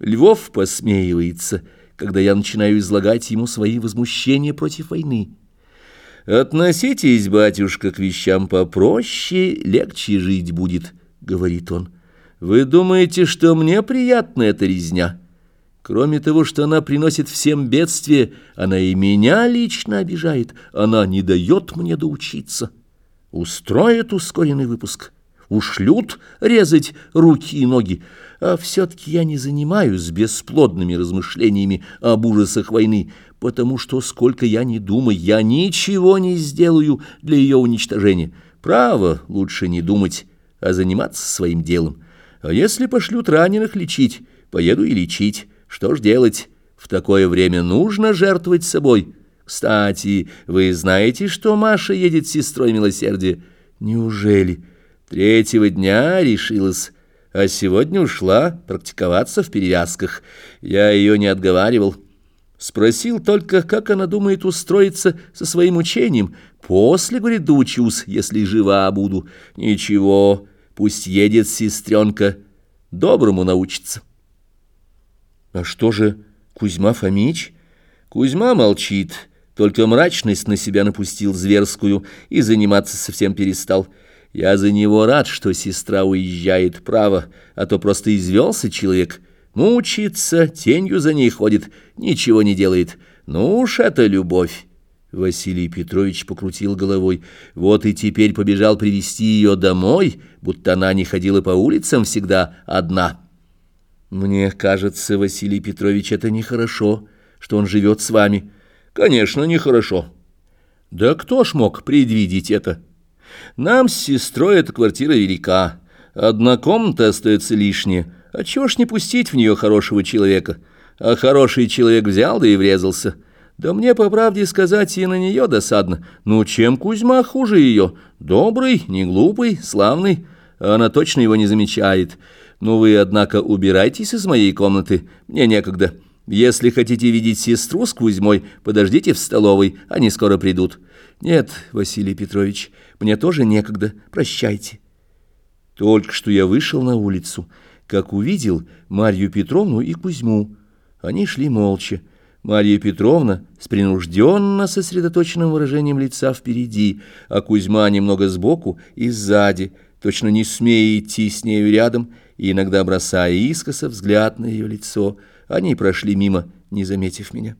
Львов посмеивается, когда я начинаю излагать ему свои возмущения против войны. «Относитесь, батюшка, к вещам попроще, легче жить будет», — говорит он. «Вы думаете, что мне приятна эта резня? Кроме того, что она приносит всем бедствие, она и меня лично обижает, она не дает мне доучиться. Устроит ускоренный выпуск» ушлют резать руки и ноги, а все-таки я не занимаюсь бесплодными размышлениями об ужасах войны, потому что, сколько я не думаю, я ничего не сделаю для ее уничтожения. Право, лучше не думать, а заниматься своим делом. А если пошлют раненых лечить, поеду и лечить. Что ж делать? В такое время нужно жертвовать собой. Кстати, вы знаете, что Маша едет с сестрой милосердия? Неужели? Третьего дня решилась, а сегодня ушла практиковаться в перевязках. Я ее не отговаривал. Спросил только, как она думает устроиться со своим учением. После, говорит, доучусь, если жива буду. Ничего, пусть едет сестренка, доброму научится. А что же Кузьма Фомич? Кузьма молчит, только мрачность на себя напустил зверскую и заниматься совсем перестал. Я за него рад, что сестра уезжает, право, а то просто извелся человек. Мучится, тенью за ней ходит, ничего не делает. Ну уж это любовь. Василий Петрович покрутил головой. Вот и теперь побежал привести ее домой, будто она не ходила по улицам всегда одна. Мне кажется, Василий Петрович, это нехорошо, что он живет с вами. Конечно, нехорошо. Да кто ж мог предвидеть это? Нам с сестрой эта квартира велика. Одна комната остается лишняя. А чего ж не пустить в нее хорошего человека? А хороший человек взял да и врезался. Да мне, по правде сказать, и на нее досадно. Ну, чем Кузьма хуже ее? Добрый, не глупый, славный. Она точно его не замечает. Ну, вы, однако, убирайтесь из моей комнаты. Мне некогда. Если хотите видеть сестру с Кузьмой, подождите в столовой, они скоро придут. Нет, Василий Петрович, мне тоже некогда, прощайте. Только что я вышел на улицу, как увидел Марью Петровну и Кузьму. Они шли молча. Марья Петровна с принужденно сосредоточенным выражением лица впереди, а Кузьма немного сбоку и сзади, точно не смея идти с нею рядом и иногда бросая искоса взгляд на ее лицо — они прошли мимо, не заметив меня.